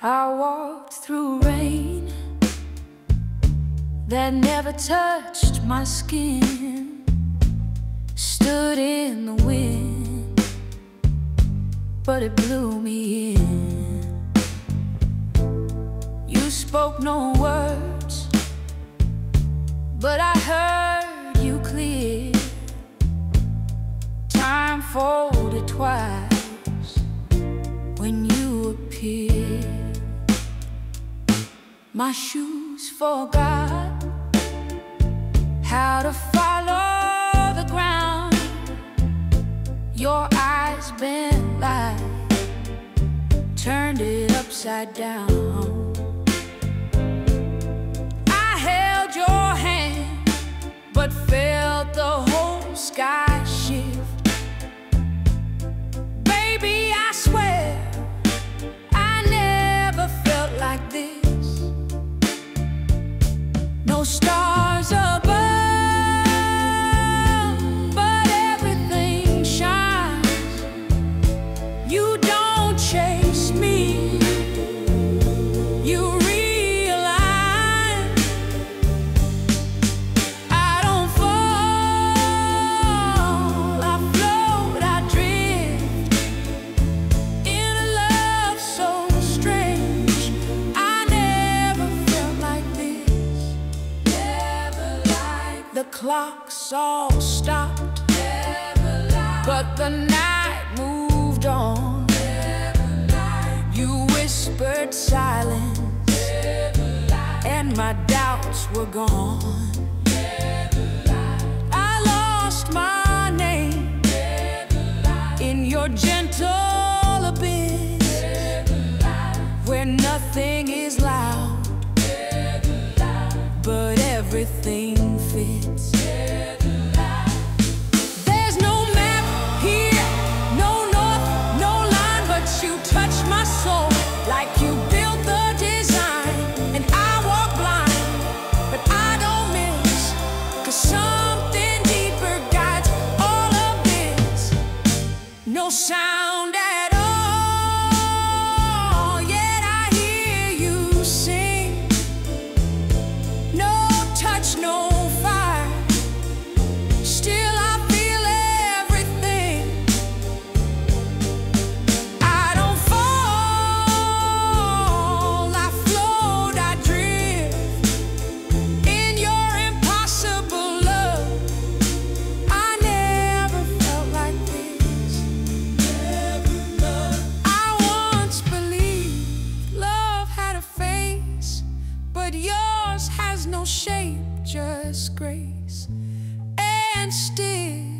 I walked through rain that never touched my skin. Stood in the wind, but it blew me in. You spoke no words, but I heard you clear. Time folded twice when you appeared. My shoes forgot how to follow the ground. Your eyes bent like turned it upside down. I held your hand, but felt the whole sky No clocks all stopped. But the night moved on. You whispered silence. And my doubts were gone. I lost my name in your gentle abyss where nothing is loud but everything No sound yours has no shape, just grace and still.